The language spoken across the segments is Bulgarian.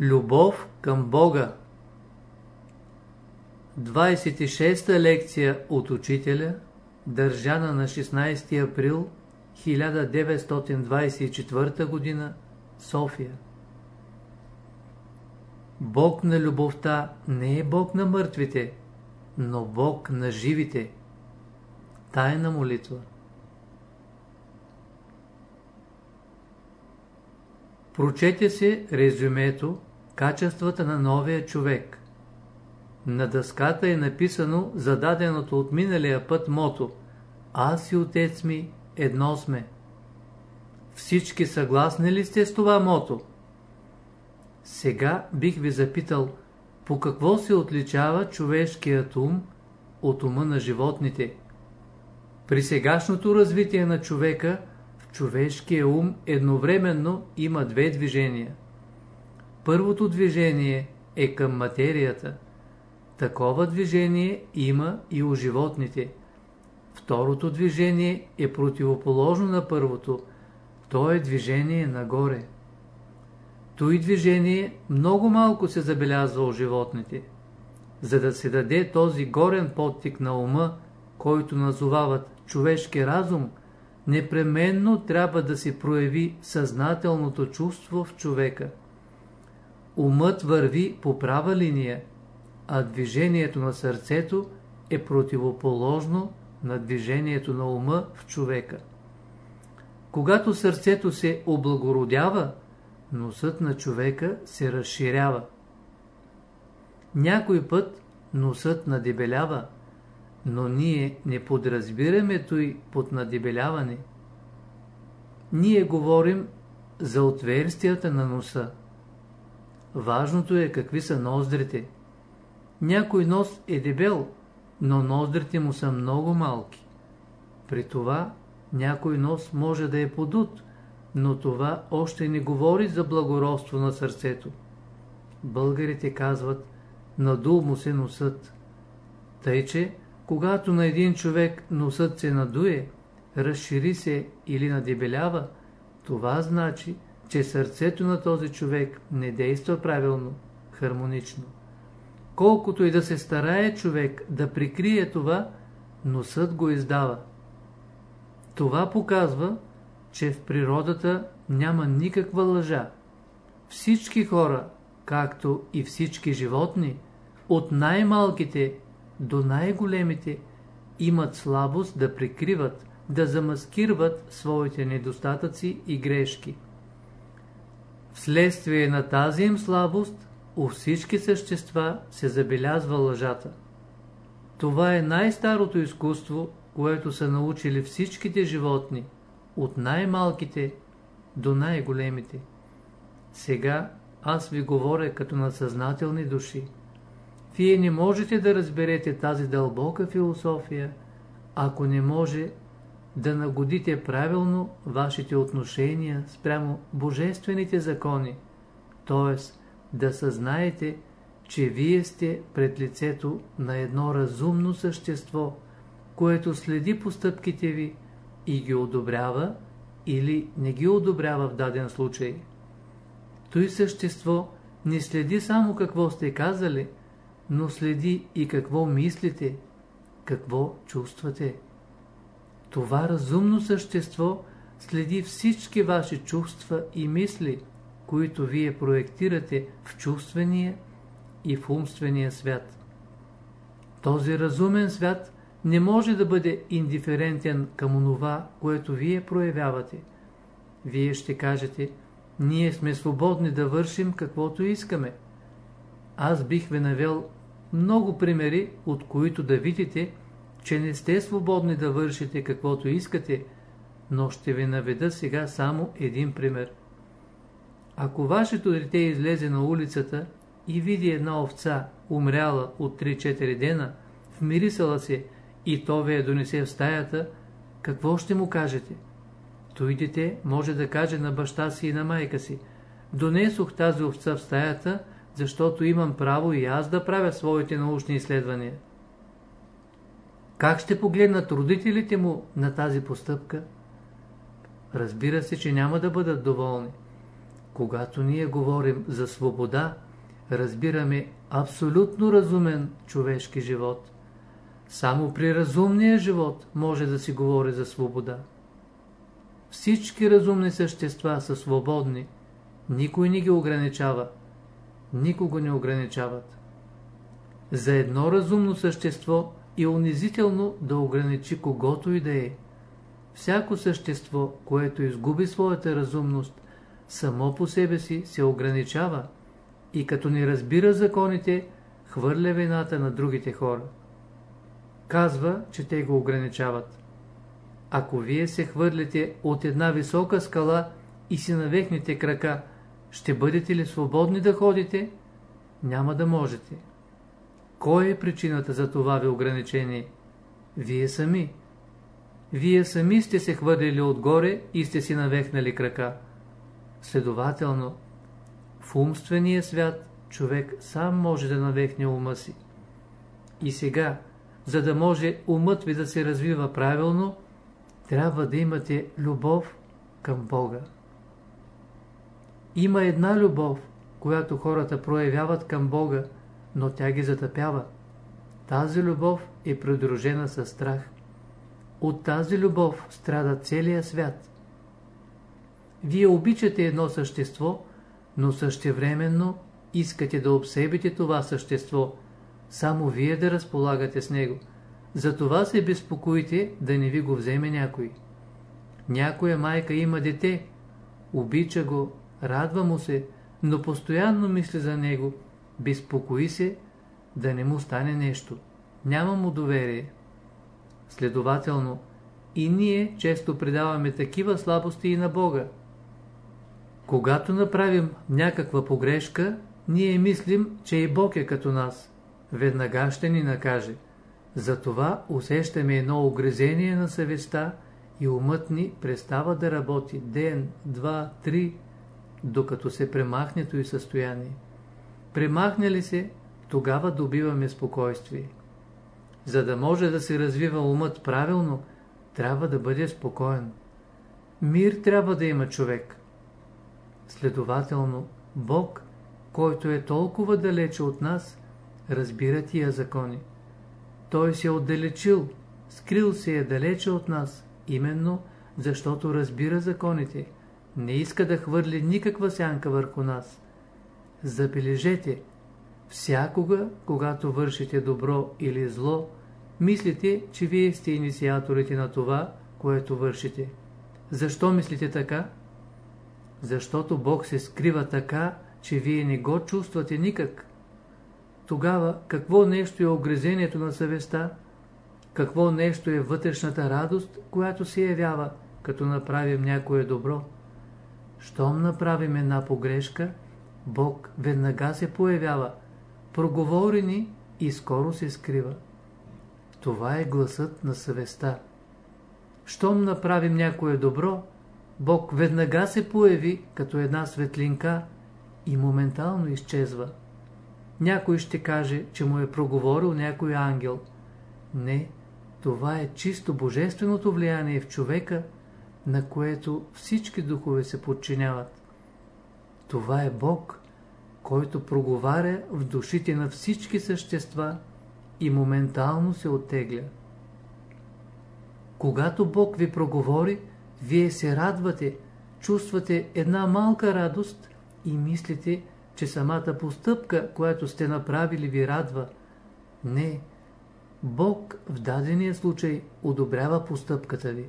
Любов към Бога 26-та лекция от учителя, държана на 16 април 1924 г. София Бог на любовта не е Бог на мъртвите, но Бог на живите. Тайна молитва Прочете се резюмето Качествата на новия човек. На дъската е написано зададеното от миналия път мото Аз и отец ми едно сме. Всички съгласни ли сте с това мото? Сега бих ви запитал, по какво се отличава човешкият ум от ума на животните? При сегашното развитие на човека, в човешкия ум едновременно има две движения. Първото движение е към материята. Такова движение има и у животните. Второто движение е противоположно на първото. То е движение нагоре. Той движение много малко се забелязва у животните. За да се даде този горен подтик на ума, който назовават човешки разум, непременно трябва да се прояви съзнателното чувство в човека. Умът върви по права линия, а движението на сърцето е противоположно на движението на ума в човека. Когато сърцето се облагородява, носът на човека се разширява. Някой път носът надебелява, но ние не подразбираме той под надебеляване. Ние говорим за отверстията на носа. Важното е какви са ноздрите. Някой нос е дебел, но ноздрите му са много малки. При това някой нос може да е подут, но това още не говори за благородство на сърцето. Българите казват, надул му се носът. Тъй, че когато на един човек носът се надуе, разшири се или надебелява, това значи, че сърцето на този човек не действа правилно, хармонично. Колкото и да се старае човек да прикрие това, носът го издава. Това показва, че в природата няма никаква лъжа. Всички хора, както и всички животни, от най-малките до най-големите, имат слабост да прикриват, да замаскират своите недостатъци и грешки. Вследствие на тази им слабост, у всички същества се забелязва лъжата. Това е най-старото изкуство, което са научили всичките животни, от най-малките до най-големите. Сега аз ви говоря като на съзнателни души. Вие не можете да разберете тази дълбока философия, ако не може да нагодите правилно вашите отношения спрямо божествените закони, т.е. да съзнаете, че вие сте пред лицето на едно разумно същество, което следи постъпките ви и ги одобрява или не ги одобрява в даден случай. Той същество не следи само какво сте казали, но следи и какво мислите, какво чувствате. Това разумно същество следи всички ваши чувства и мисли, които вие проектирате в чувствения и в умствения свят. Този разумен свят не може да бъде индиферентен към онова, което вие проявявате. Вие ще кажете, ние сме свободни да вършим каквото искаме. Аз бих ви навел много примери, от които да видите, че не сте свободни да вършите каквото искате, но ще ви наведа сега само един пример. Ако вашето дете излезе на улицата и види една овца, умряла от 3-4 дена, вмирисала се и то ви я донесе в стаята, какво ще му кажете? Той дете може да каже на баща си и на майка си, донесох тази овца в стаята, защото имам право и аз да правя своите научни изследвания. Как ще погледнат родителите му на тази постъпка? Разбира се, че няма да бъдат доволни. Когато ние говорим за свобода, разбираме абсолютно разумен човешки живот. Само при разумния живот може да си говори за свобода. Всички разумни същества са свободни. Никой не ги ограничава. Никого не ограничават. За едно разумно същество е унизително да ограничи когото и да е. Всяко същество, което изгуби своята разумност, само по себе си се ограничава и като не разбира законите, хвърля вината на другите хора. Казва, че те го ограничават. Ако вие се хвърлите от една висока скала и си навехнете крака, ще бъдете ли свободни да ходите? Няма да можете. Кой е причината за това ви ограничение? Вие сами. Вие сами сте се хвърлили отгоре и сте си навехнали крака. Следователно, в умствения свят човек сам може да навехне ума си. И сега, за да може умът ви да се развива правилно, трябва да имате любов към Бога. Има една любов, която хората проявяват към Бога, но тя ги затъпява. Тази любов е придружена със страх. От тази любов страда целия свят. Вие обичате едно същество, но същевременно искате да обсебите това същество, само вие да разполагате с него. Затова се безпокоите да не ви го вземе някой. Някоя майка има дете, обича го, радва му се, но постоянно мисли за него, безпокои се да не му стане нещо. Няма му доверие. Следователно, и ние често предаваме такива слабости и на Бога. Когато направим някаква погрешка, ние мислим, че и Бог е като нас. Веднага ще ни накаже. Затова усещаме едно огрезение на съвестта и умът ни престава да работи ден, два, три, докато се премахне и състояние. Премахне ли се, тогава добиваме спокойствие. За да може да се развива умът правилно, трябва да бъде спокоен. Мир трябва да има човек. Следователно, Бог, който е толкова далече от нас, разбира тия закони. Той се е отдалечил, скрил се е далече от нас, именно защото разбира законите, не иска да хвърли никаква сянка върху нас. Забележете, всякога, когато вършите добро или зло, мислите, че вие сте инициаторите на това, което вършите. Защо мислите така? Защото Бог се скрива така, че вие не го чувствате никак. Тогава какво нещо е огрезението на съвестта? Какво нещо е вътрешната радост, която се явява, като направим някое добро? Щом направим една погрешка, Бог веднага се появява, проговори ни и скоро се скрива. Това е гласът на съвестта. Щом направим някое добро, Бог веднага се появи като една светлинка и моментално изчезва. Някой ще каже, че му е проговорил някой ангел. Не, това е чисто божественото влияние в човека, на което всички духове се подчиняват. Това е Бог, който проговаря в душите на всички същества и моментално се оттегля. Когато Бог ви проговори, вие се радвате, чувствате една малка радост и мислите, че самата постъпка, която сте направили, ви радва. Не, Бог в дадения случай одобрява постъпката ви.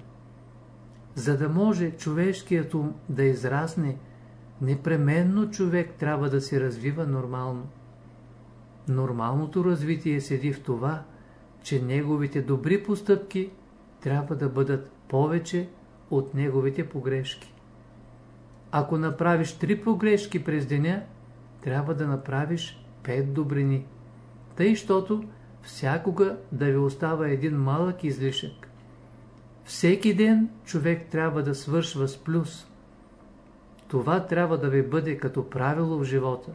За да може човешкият ум да израсне, непременно човек трябва да се развива нормално. Нормалното развитие седи в това, че неговите добри постъпки трябва да бъдат повече от неговите погрешки. Ако направиш три погрешки през деня, трябва да направиш пет добрини. Тъй, щото всякога да ви остава един малък излишък. Всеки ден човек трябва да свършва с плюс. Това трябва да ви бъде като правило в живота.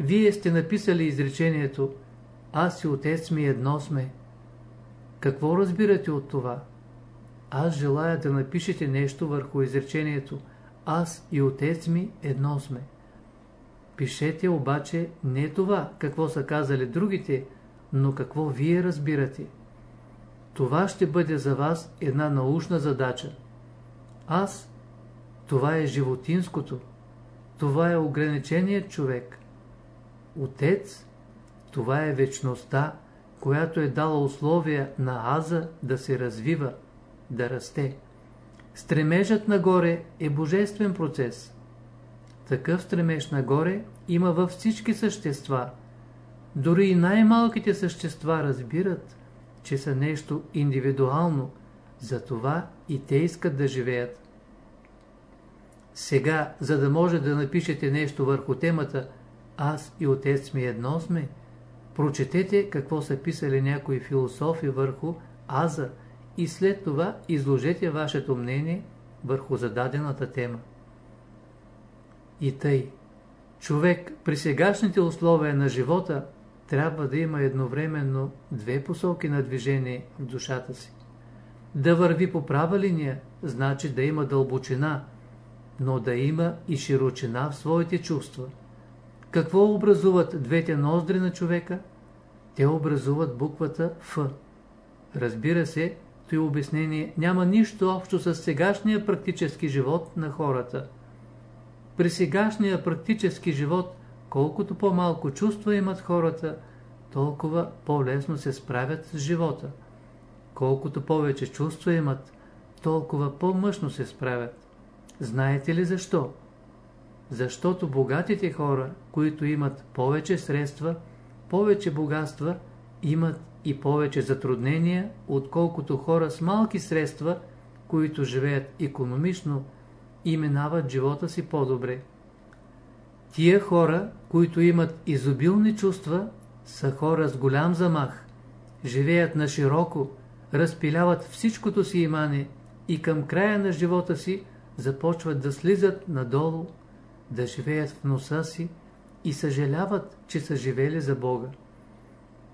Вие сте написали изречението Аз и отец ми едно сме. Какво разбирате от това? Аз желая да напишете нещо върху изречението аз и отец ми едно сме. Пишете обаче не това, какво са казали другите, но какво вие разбирате. Това ще бъде за вас една научна задача. Аз, това е животинското, това е ограниченият човек. Отец, това е вечността, която е дала условия на Аза да се развива, да расте. Стремежът нагоре е божествен процес. Такъв стремеж нагоре има във всички същества. Дори и най-малките същества разбират, че са нещо индивидуално, затова и те искат да живеят. Сега, за да може да напишете нещо върху темата «Аз и отец ми едно сме», прочетете какво са писали някои философи върху «Аза» и след това изложете вашето мнение върху зададената тема. И тъй, човек при сегашните условия на живота трябва да има едновременно две посоки на движение в душата си. Да върви по права линия, значи да има дълбочина, но да има и широчина в своите чувства. Какво образуват двете ноздри на човека? Те образуват буквата Ф. Разбира се, и обяснение няма нищо общо с сегашния практически живот на хората. При сегашния практически живот, колкото по-малко чувства имат хората, толкова по-лесно се справят с живота. Колкото повече чувства имат, толкова по-мъжно се справят. Знаете ли защо? Защото богатите хора, които имат повече средства, повече богатства, имат и повече затруднения, отколкото хора с малки средства, които живеят економично и минават живота си по-добре. Тия хора, които имат изобилни чувства, са хора с голям замах, живеят на широко, разпиляват всичкото си имане и към края на живота си започват да слизат надолу, да живеят в носа си и съжаляват, че са живели за Бога.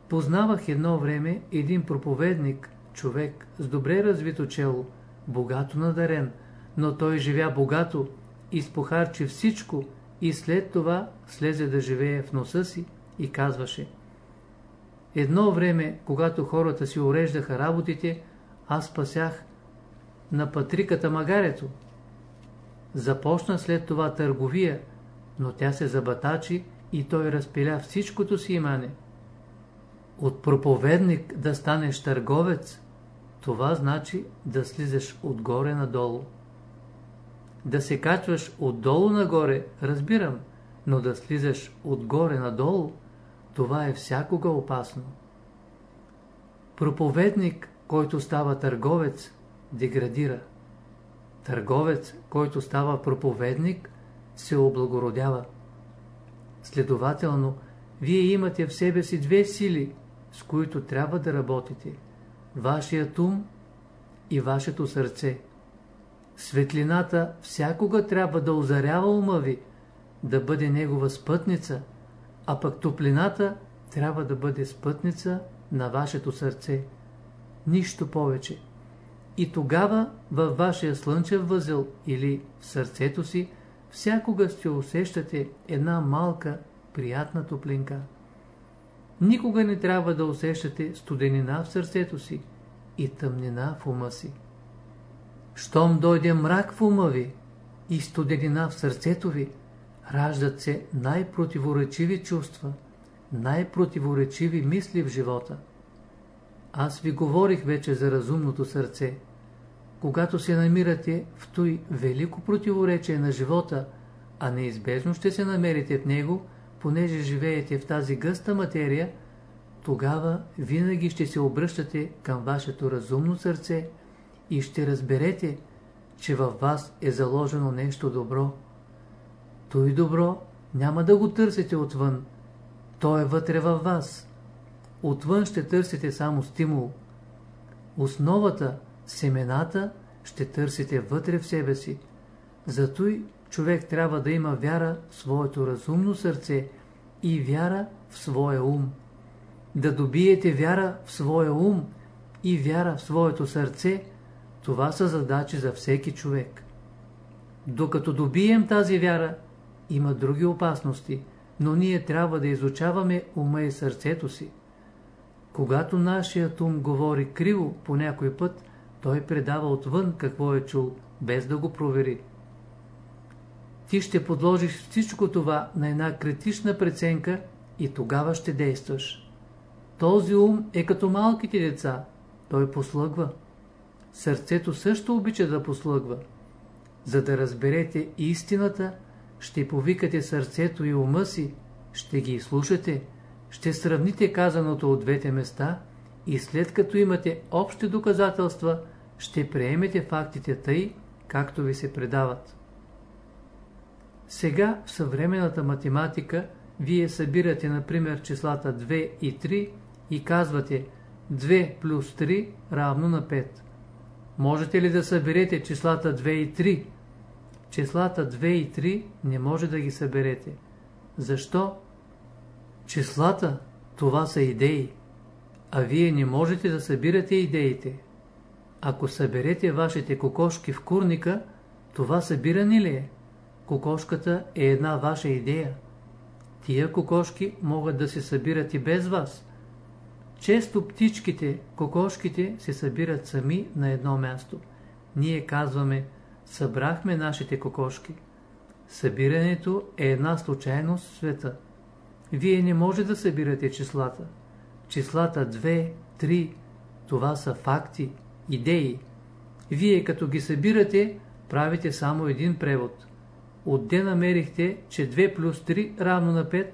Познавах едно време един проповедник, човек с добре развито чело, богато надарен, но той живя богато, изпохарчи всичко и след това слезе да живее в носа си и казваше Едно време, когато хората си уреждаха работите, аз спасях на патриката магарето. Започна след това търговия, но тя се забатачи и той разпиля всичкото си имане. От проповедник да станеш търговец, това значи да слизаш отгоре надолу. Да се качваш отдолу нагоре, разбирам, но да слизаш отгоре надолу, това е всякога опасно. Проповедник, който става търговец, деградира. Търговец, който става проповедник, се облагородява. Следователно, вие имате в себе си две сили – с които трябва да работите. Вашият ум и вашето сърце. Светлината всякога трябва да озарява ума ви, да бъде негова спътница, а пък топлината трябва да бъде спътница на вашето сърце. Нищо повече. И тогава във вашия слънчев възел или в сърцето си всякога ще усещате една малка, приятна топлинка. Никога не трябва да усещате студенина в сърцето си и тъмнина в ума си. Щом дойде мрак в ума ви и студенина в сърцето ви, раждат се най-противоречиви чувства, най-противоречиви мисли в живота. Аз ви говорих вече за разумното сърце. Когато се намирате в той велико противоречие на живота, а неизбежно ще се намерите в него – понеже живеете в тази гъста материя, тогава винаги ще се обръщате към вашето разумно сърце и ще разберете, че във вас е заложено нещо добро. Той добро няма да го търсите отвън, то е вътре във вас. Отвън ще търсите само стимул. Основата, семената ще търсите вътре в себе си. Зато и човек трябва да има вяра в своето разумно сърце и вяра в своя ум. Да добиете вяра в своя ум и вяра в своето сърце, това са задачи за всеки човек. Докато добием тази вяра, има други опасности, но ние трябва да изучаваме ума и сърцето си. Когато нашият ум говори криво по някой път, той предава отвън какво е чул, без да го провери. Ти ще подложиш всичко това на една критична преценка и тогава ще действаш. Този ум е като малките деца, той послъгва. Сърцето също обича да послъгва. За да разберете истината, ще повикате сърцето и ума си, ще ги изслушате, ще сравните казаното от двете места и след като имате общи доказателства, ще приемете фактите тъй, както ви се предават. Сега в съвременната математика вие събирате, например, числата 2 и 3 и казвате 2 плюс 3 равно на 5. Можете ли да съберете числата 2 и 3? Числата 2 и 3 не може да ги съберете. Защо? Числата, това са идеи, а вие не можете да събирате идеите. Ако съберете вашите кокошки в курника, това събиране ли е? Кокошката е една ваша идея. Тия кокошки могат да се събират и без вас. Често птичките, кокошките се събират сами на едно място. Ние казваме, събрахме нашите кокошки. Събирането е една случайност в света. Вие не може да събирате числата. Числата 2, 3, това са факти, идеи. Вие като ги събирате, правите само един превод. Отде намерихте, че 2 плюс 3 равно на 5?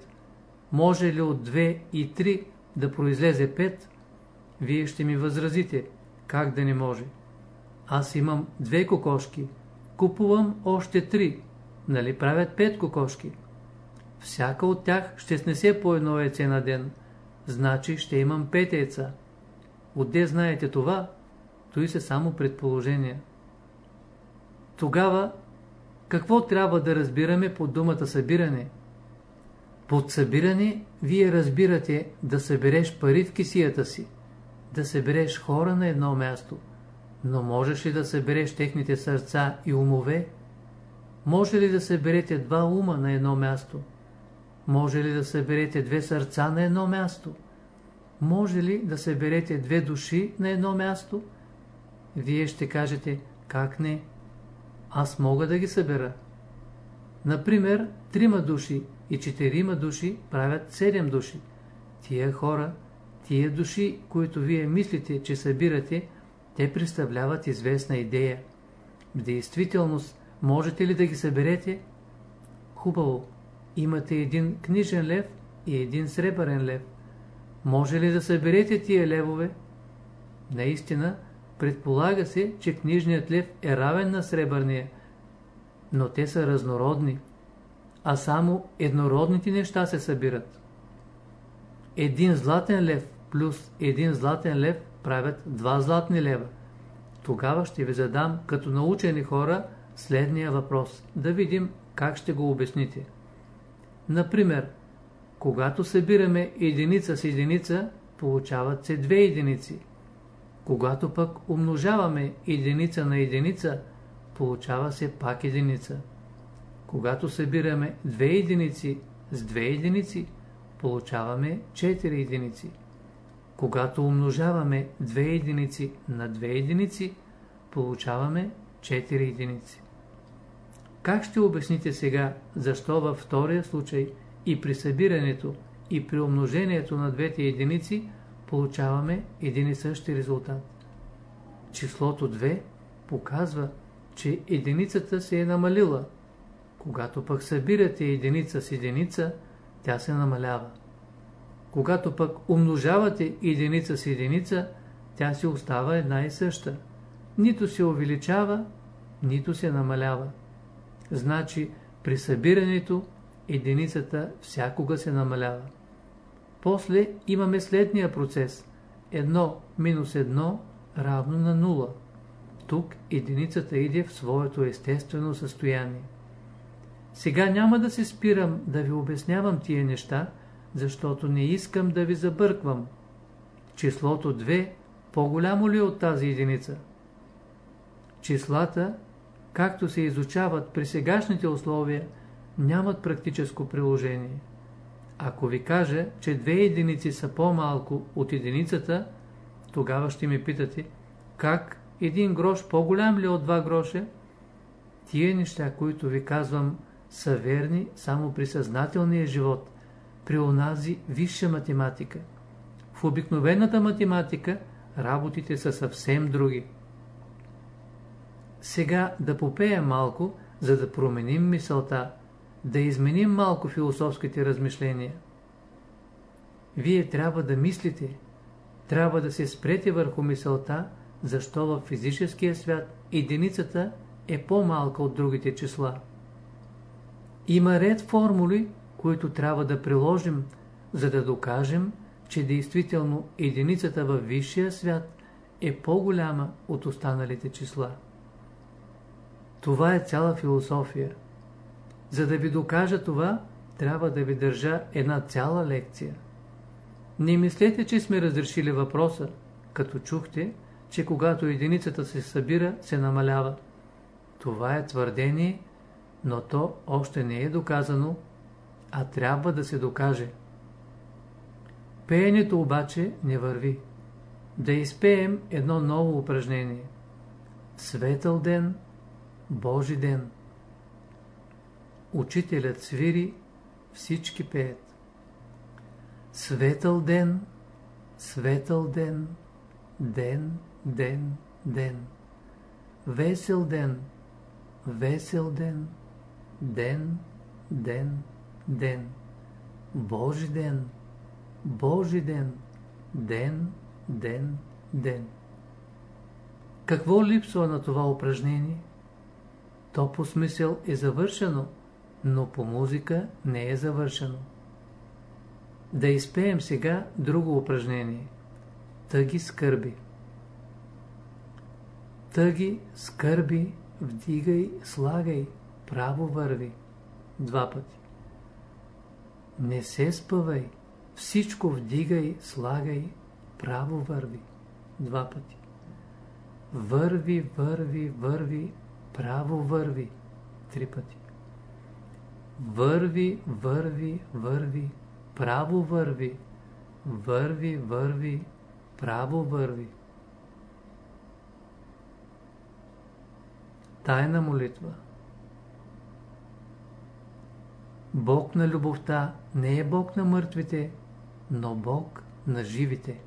Може ли от 2 и 3 да произлезе 5? Вие ще ми възразите. Как да не може? Аз имам две кокошки. Купувам още три. Нали правят пет кокошки? Всяка от тях ще снесе по едно яйце на ден. Значи ще имам пет яйца. Отде знаете това? Той са само предположения. Тогава, какво трябва да разбираме под думата събиране? Под събиране вие разбирате да събереш пари в кисията си, да събереш хора на едно място. Но можеш ли да събереш техните сърца и умове? Може ли да съберете два ума на едно място? Може ли да съберете две сърца на едно място? Може ли да съберете две души на едно място? Вие ще кажете, как не? Аз мога да ги събера. Например, трима души и четирима души правят седем души. Тия хора, тия души, които вие мислите, че събирате, те представляват известна идея. В действителност, можете ли да ги съберете? Хубаво. Имате един книжен лев и един сребърен лев. Може ли да съберете тия левове? Наистина, предполага се, че книжният лев е равен на сребърния, но те са разнородни, а само еднородните неща се събират. Един златен лев плюс един златен лев правят два златни лева. Тогава ще ви задам като научени хора следния въпрос, да видим как ще го обясните. Например, когато събираме единица с единица, получават се две единици. Когато пък умножаваме единица на единица, получава се пак единица. Когато събираме две единици с две единици, получаваме 4 единици. Когато умножаваме две единици на две единици, получаваме 4 единици. Как ще обясните сега, защо във втория случай и при събирането, и при умножението на двете единици получаваме един и същи резултат? Числото 2 показва, че единицата се е намалила. Когато пък събирате единица с единица, тя се намалява. Когато пък умножавате единица с единица, тя си остава една и съща. Нито се увеличава, нито се намалява. Значи при събирането единицата всякога се намалява. После имаме следния процес. 1 минус 1 равно на 0. Тук единицата иде в своето естествено състояние. Сега няма да се спирам да ви обяснявам тия неща, защото не искам да ви забърквам. Числото 2 по-голямо ли е от тази единица? Числата както се изучават при сегашните условия, нямат практическо приложение. Ако ви кажа, че две единици са по-малко от единицата, тогава ще ми питате, как един грош по-голям ли е от два гроша? Тие неща, които ви казвам, са верни само при съзнателния живот, при онази висша математика. В обикновената математика работите са съвсем други. Сега да попея малко, за да променим мисълта, да изменим малко философските размишления. Вие трябва да мислите, трябва да се спрете върху мисълта, защо в физическия свят единицата е по-малка от другите числа. Има ред формули, които трябва да приложим, за да докажем, че действително единицата във висшия свят е по-голяма от останалите числа. Това е цяла философия. За да ви докажа това, трябва да ви държа една цяла лекция. Не мислете, че сме разрешили въпроса, като чухте, че когато единицата се събира, се намалява. Това е твърдение, но то още не е доказано, а трябва да се докаже. Пеенето обаче не върви. Да изпеем едно ново упражнение. Светъл ден, Божи ден. Учителят свири, всички пеят. Светъл ден, светъл ден, ден, ден, ден. Весел ден, весел ден, ден, ден, ден. Божи ден, Божи ден, ден, ден, ден. Какво липсва на това упражнение? То по смисъл е завършено, но по музика не е завършено. Да изпеем сега друго упражнение. Тъги скърби. Тъги скърби, вдигай, слагай, право върви. Два пъти. Не се спъвай, всичко вдигай, слагай, право върви. Два пъти. Върви, върви, върви, право върви. Три пъти. Върви, върви, върви, право върви, върви, върви, право върви. Тайна молитва Бог на любовта не е Бог на мъртвите, но Бог на живите.